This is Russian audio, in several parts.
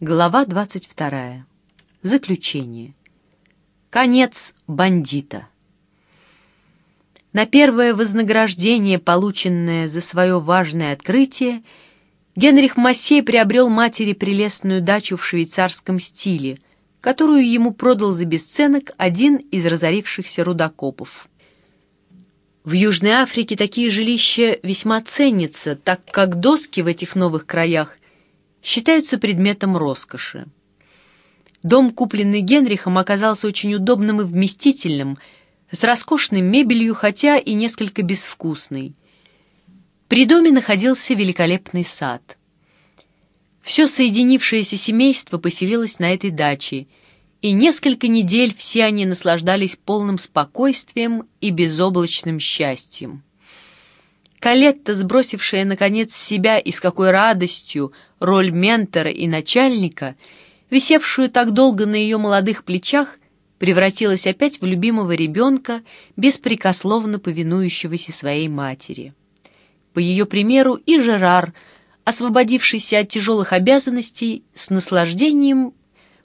Глава 22. Заключение. Конец бандита. На первое вознаграждение, полученное за свое важное открытие, Генрих Массей приобрел матери прелестную дачу в швейцарском стиле, которую ему продал за бесценок один из разорившихся рудокопов. В Южной Африке такие жилища весьма ценятся, так как доски в этих новых краях считаются предметом роскоши. Дом, купленный Генрихом, оказался очень удобным и вместительным, с роскошной мебелью, хотя и несколько безвкусный. При доме находился великолепный сад. Все соединившееся семейство поселилось на этой даче, и несколько недель все они наслаждались полным спокойствием и безоблачным счастьем. Калетта, сбросившая, наконец, с себя и с какой радостью роль ментора и начальника, висевшую так долго на ее молодых плечах, превратилась опять в любимого ребенка, беспрекословно повинующегося своей матери. По ее примеру и Жерар, освободившийся от тяжелых обязанностей, с наслаждением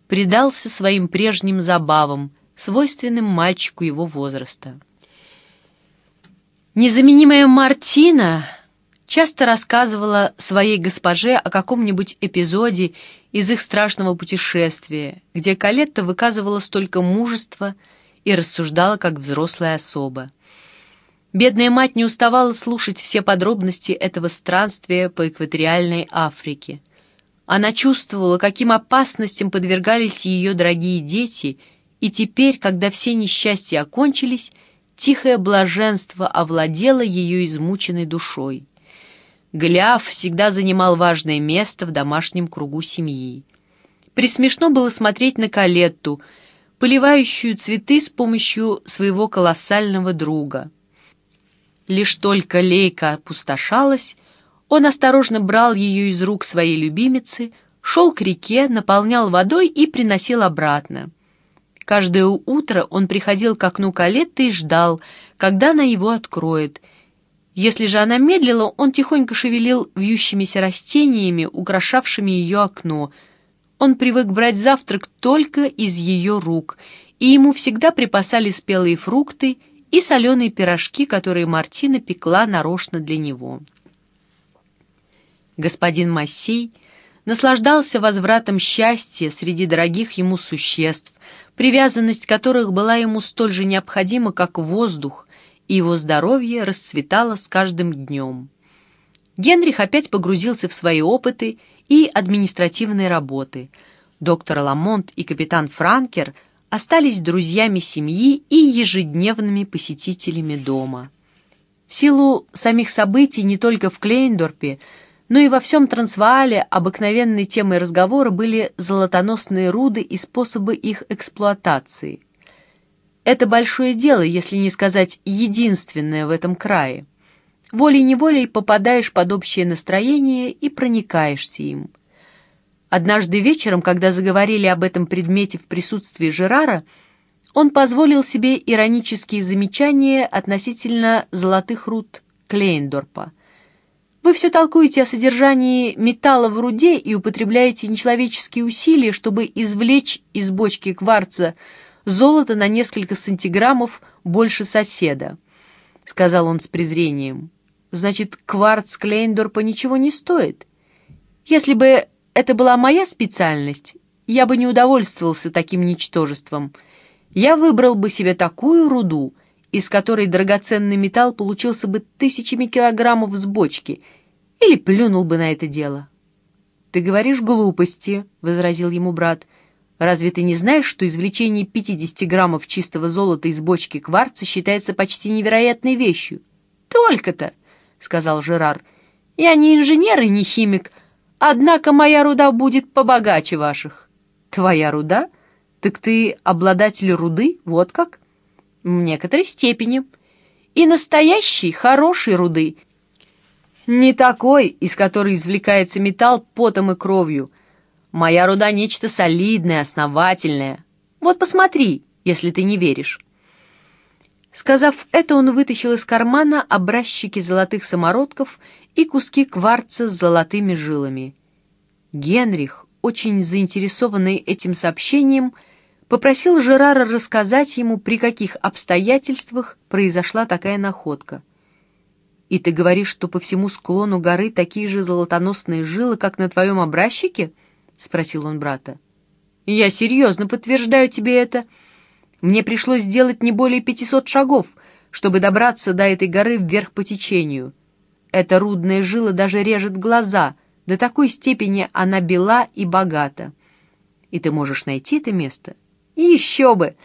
предался своим прежним забавам, свойственным мальчику его возраста. Незаменимая Мартина часто рассказывала своей госпоже о каком-нибудь эпизоде из их страшного путешествия, где Калетта выказывала столько мужества и рассуждала как взрослая особа. Бедная мать не уставала слушать все подробности этого странствия по экваториальной Африке. Она чувствовала, каким опасностям подвергались ее дорогие дети, и теперь, когда все несчастья окончились, Тихое блаженство овладело ее измученной душой. Голиаф всегда занимал важное место в домашнем кругу семьи. Присмешно было смотреть на Калетту, поливающую цветы с помощью своего колоссального друга. Лишь только лейка опустошалась, он осторожно брал ее из рук своей любимицы, шел к реке, наполнял водой и приносил обратно — Каждое утро он приходил к окну Калетты и ждал, когда она его откроет. Если же она медлила, он тихонько шевелил вьющимися растениями, украшавшими ее окно. Он привык брать завтрак только из ее рук, и ему всегда припасали спелые фрукты и соленые пирожки, которые Мартина пекла нарочно для него. Господин Массей наслаждался возвратом счастья среди дорогих ему существ, привязанность которых была ему столь же необходима, как воздух, и его здоровье расцветало с каждым днем. Генрих опять погрузился в свои опыты и административные работы. Доктор Ламонт и капитан Франкер остались друзьями семьи и ежедневными посетителями дома. В силу самих событий не только в Клейндорпе, но и во всем Трансваале обыкновенной темой разговора были золотоносные руды и способы их эксплуатации. Это большое дело, если не сказать единственное в этом крае. Волей-неволей попадаешь под общее настроение и проникаешься им. Однажды вечером, когда заговорили об этом предмете в присутствии Жерара, он позволил себе иронические замечания относительно золотых руд Клейндорпа – вы все толкуете о содержании металла в руде и употребляете нечеловеческие усилия, чтобы извлечь из бочки кварца золото на несколько сантиграммов больше соседа», — сказал он с презрением. «Значит, кварц Клейндорпа ничего не стоит? Если бы это была моя специальность, я бы не удовольствовался таким ничтожеством. Я выбрал бы себе такую руду, из которой драгоценный металл получился бы тысячами килограммов с бочки, или плюнул бы на это дело. «Ты говоришь глупости», — возразил ему брат. «Разве ты не знаешь, что извлечение 50 граммов чистого золота из бочки кварца считается почти невероятной вещью?» «Только-то», — сказал Жерар. «Я не инженер и не химик, однако моя руда будет побогаче ваших». «Твоя руда? Так ты обладатель руды? Вот как?» В некоторой степени. И настоящей, хорошей руды. Не такой, из которой извлекается металл потом и кровью. Моя руда нечто солидное, основательное. Вот посмотри, если ты не веришь. Сказав это, он вытащил из кармана образчики золотых самородков и куски кварца с золотыми жилами. Генрих, очень заинтересованный этим сообщением, попросил Жерара рассказать ему, при каких обстоятельствах произошла такая находка. «И ты говоришь, что по всему склону горы такие же золотоносные жилы, как на твоем образчике?» — спросил он брата. «Я серьезно подтверждаю тебе это. Мне пришлось сделать не более пятисот шагов, чтобы добраться до этой горы вверх по течению. Эта рудная жила даже режет глаза, до такой степени она бела и богата. И ты можешь найти это место? Еще бы!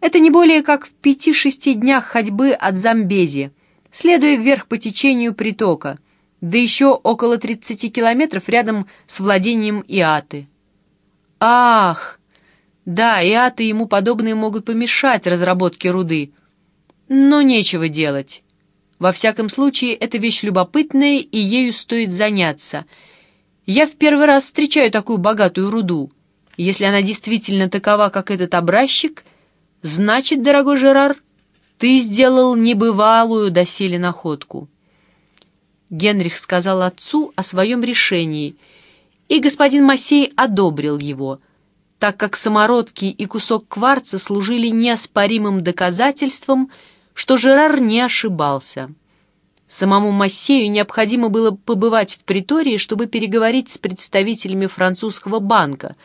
Это не более как в пяти-шести днях ходьбы от Замбези — следуя вверх по течению притока, да еще около 30 километров рядом с владением Иаты. Ах! Да, Иаты ему подобные могут помешать разработке руды. Но нечего делать. Во всяком случае, это вещь любопытная, и ею стоит заняться. Я в первый раз встречаю такую богатую руду. Если она действительно такова, как этот образчик, значит, дорогой Жерар, ты сделал небывалую доселе находку. Генрих сказал отцу о своем решении, и господин Масей одобрил его, так как самородки и кусок кварца служили неоспоримым доказательством, что Жерар не ошибался. Самому Массею необходимо было побывать в притории, чтобы переговорить с представителями французского банка,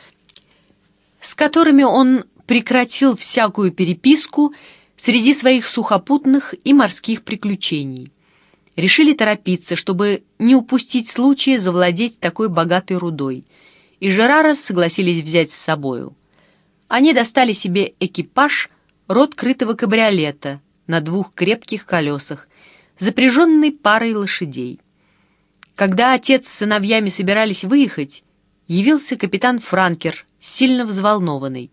с которыми он прекратил всякую переписку среди своих сухопутных и морских приключений. Решили торопиться, чтобы не упустить случая завладеть такой богатой рудой, и Жерара согласились взять с собою. Они достали себе экипаж, род крытого кабриолета на двух крепких колесах, запряженный парой лошадей. Когда отец с сыновьями собирались выехать, явился капитан Франкер, сильно взволнованный.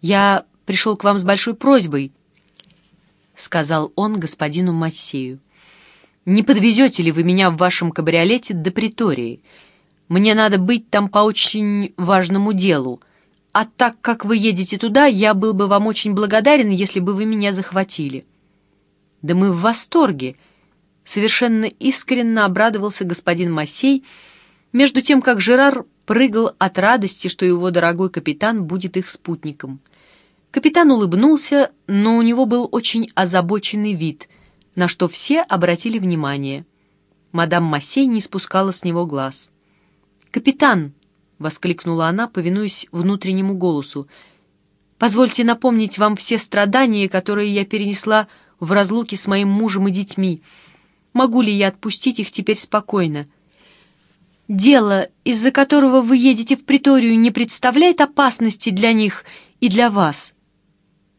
«Я пришел к вам с большой просьбой», — сказал он господину Массею. «Не подвезете ли вы меня в вашем кабриолете до притории? Мне надо быть там по очень важному делу, а так как вы едете туда, я был бы вам очень благодарен, если бы вы меня захватили». «Да мы в восторге!» — совершенно искренне обрадовался господин Массей, между тем, как Жерар прыгал от радости, что его дорогой капитан будет их спутником — Капитан улыбнулся, но у него был очень озабоченный вид, на что все обратили внимание. Мадам Массей не спускала с него глаз. «Капитан!» — воскликнула она, повинуясь внутреннему голосу. «Позвольте напомнить вам все страдания, которые я перенесла в разлуке с моим мужем и детьми. Могу ли я отпустить их теперь спокойно? Дело, из-за которого вы едете в приторию, не представляет опасности для них и для вас».